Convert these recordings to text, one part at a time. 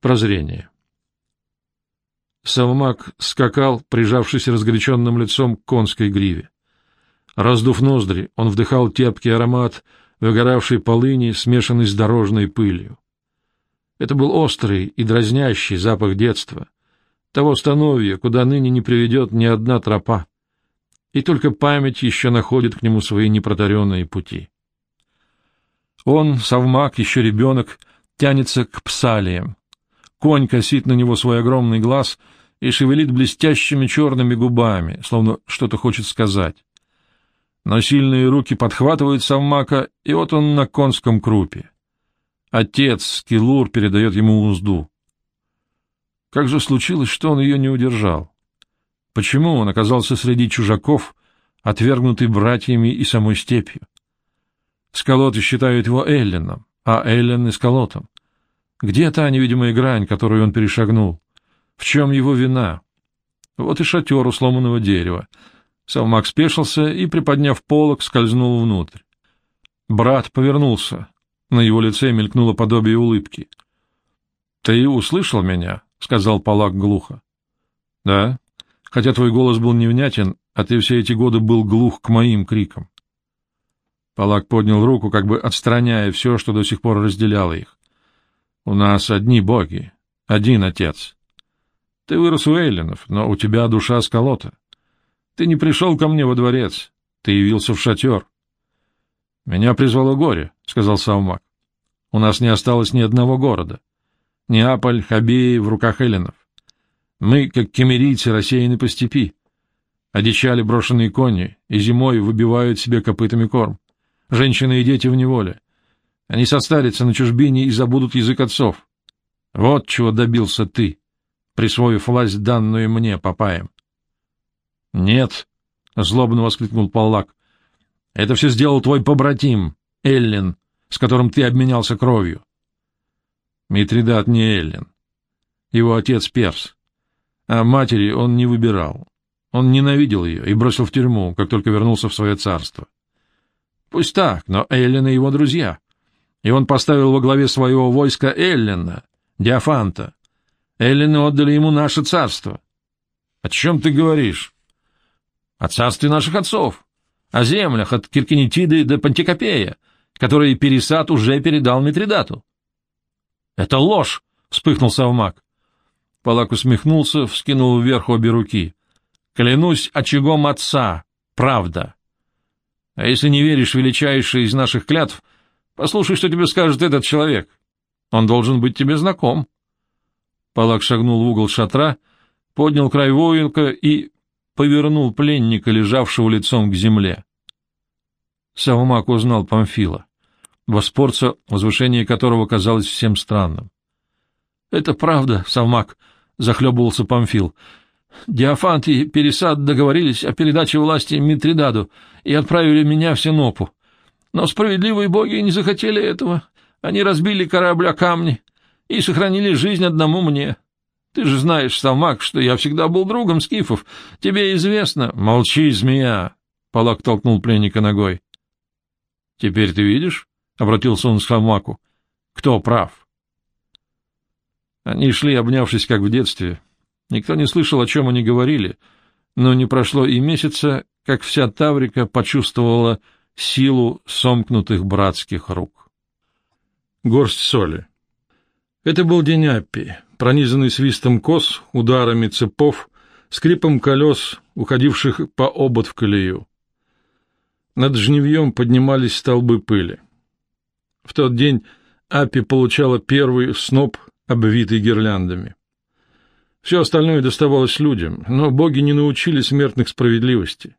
Прозрение. Савмак скакал, прижавшись разгоряченным лицом к конской гриве. Раздув ноздри, он вдыхал терпкий аромат выгоравшей полыни, смешанный с дорожной пылью. Это был острый и дразнящий запах детства, того становья, куда ныне не приведет ни одна тропа, и только память еще находит к нему свои непротаренные пути. Он, совмак, еще ребенок, тянется к псалиям. Конь косит на него свой огромный глаз и шевелит блестящими черными губами, словно что-то хочет сказать. Но сильные руки подхватывают совмака, и вот он на конском крупе. Отец, Килур, передает ему узду. Как же случилось, что он ее не удержал? Почему он оказался среди чужаков, отвергнутый братьями и самой степью? Скалоты считают его Эллином, а Эллен — Скалотом. Где та невидимая грань, которую он перешагнул? В чем его вина? Вот и шатер у сломанного дерева. Салмак спешился и, приподняв полок, скользнул внутрь. Брат повернулся. На его лице мелькнуло подобие улыбки. — Ты услышал меня? — сказал Палак глухо. — Да, хотя твой голос был невнятен, а ты все эти годы был глух к моим крикам. Палак поднял руку, как бы отстраняя все, что до сих пор разделяло их. — У нас одни боги, один отец. Ты вырос у Эйлинов, но у тебя душа сколота. Ты не пришел ко мне во дворец, ты явился в шатер. — Меня призвало горе, — сказал Саумак. — У нас не осталось ни одного города. Неаполь, Хабеи в руках Эллинов. Мы, как кемерийцы, рассеяны по степи. Одичали брошенные кони, и зимой выбивают себе копытами корм. Женщины и дети в неволе. Они состарятся на чужбине и забудут язык отцов. Вот чего добился ты, присвоив власть, данную мне, папаем. — Нет, — злобно воскликнул Паллак, — это все сделал твой побратим, Эллин, с которым ты обменялся кровью. Митридат не Эллин. Его отец Перс. А матери он не выбирал. Он ненавидел ее и бросил в тюрьму, как только вернулся в свое царство. Пусть так, но Эллин и его друзья. И он поставил во главе своего войска Эллина, Диафанта. Эллины отдали ему наше царство. О чем ты говоришь? О царстве наших отцов, о землях от Киркинетиды до Пантикопея, которые Пересад уже передал Митридату. — Это ложь! — вспыхнул Савмак. Палак усмехнулся, вскинул вверх обе руки. — Клянусь очагом отца, правда. А если не веришь величайшей из наших клятв, послушай, что тебе скажет этот человек. Он должен быть тебе знаком. Палак шагнул в угол шатра, поднял край воинка и повернул пленника, лежавшего лицом к земле. Савмак узнал Памфила, воспорца, возвышение которого казалось всем странным. — Это правда, Савмак, — захлебывался Памфил. Диафант и Пересад договорились о передаче власти Митридаду и отправили меня в Синопу. Но справедливые боги не захотели этого. Они разбили корабль о камни и сохранили жизнь одному мне. Ты же знаешь, Самак, что я всегда был другом скифов. Тебе известно... — Молчи, змея! — Палак толкнул пленника ногой. — Теперь ты видишь? — обратился он к Самаку. — Кто прав? Они шли, обнявшись, как в детстве, Никто не слышал, о чем они говорили, но не прошло и месяца, как вся Таврика почувствовала силу сомкнутых братских рук. Горсть соли. Это был день Аппи, пронизанный свистом кос, ударами цепов, скрипом колес, уходивших по обод в колею. Над жневьем поднимались столбы пыли. В тот день Аппи получала первый сноп, обвитый гирляндами. Все остальное доставалось людям, но боги не научили смертных справедливости.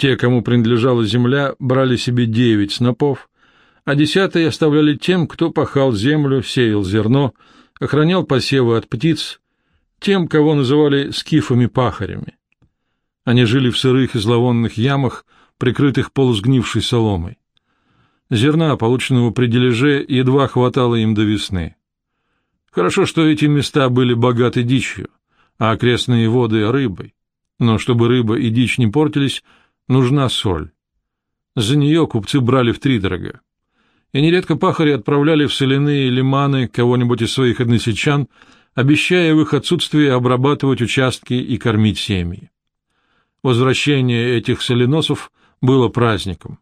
Те, кому принадлежала земля, брали себе девять снопов, а десятые оставляли тем, кто пахал землю, сеял зерно, охранял посевы от птиц, тем, кого называли скифами-пахарями. Они жили в сырых и зловонных ямах, прикрытых полусгнившей соломой. Зерна, полученного при дележе, едва хватало им до весны. Хорошо, что эти места были богаты дичью, а окрестные воды — рыбой. Но чтобы рыба и дичь не портились, нужна соль. За нее купцы брали втридорога. и нередко пахари отправляли в соляные лиманы кого-нибудь из своих односельчан, обещая в их отсутствии обрабатывать участки и кормить семьи. Возвращение этих соленосов было праздником.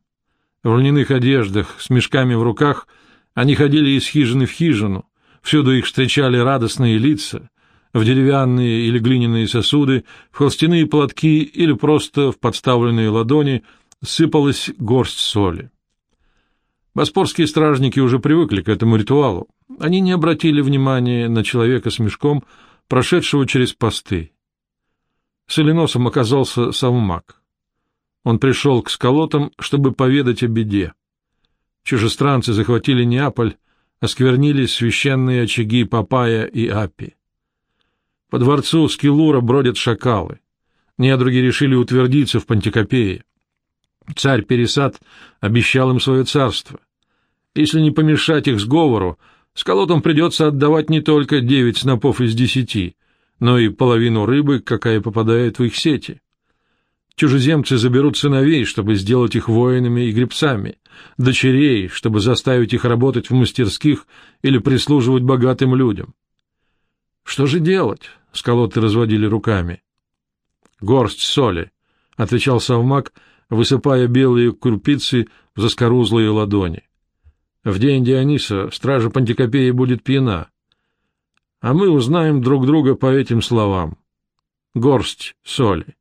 В льняных одеждах, с мешками в руках, они ходили из хижины в хижину, всюду их встречали радостные лица, в деревянные или глиняные сосуды, в холстяные платки или просто в подставленные ладони сыпалась горсть соли. Боспорские стражники уже привыкли к этому ритуалу. Они не обратили внимания на человека с мешком, прошедшего через посты. Соленосом оказался Савмак. Он пришел к сколотам, чтобы поведать о беде. Чужестранцы захватили Неаполь, осквернили священные очаги Папая и Апи. По дворцу Скилура бродят шакалы. Недруги решили утвердиться в Пантикопее. Царь Пересад обещал им свое царство. Если не помешать их сговору, сколотам придется отдавать не только девять снопов из десяти, но и половину рыбы, какая попадает в их сети. Чужеземцы заберут сыновей, чтобы сделать их воинами и гребцами, дочерей, чтобы заставить их работать в мастерских или прислуживать богатым людям. Что же делать? — сколоты разводили руками. — Горсть соли, — отвечал совмак, высыпая белые крупицы в заскорузлые ладони. В день Диониса стража Пантикопеи будет пьяна. А мы узнаем друг друга по этим словам. Горсть соли.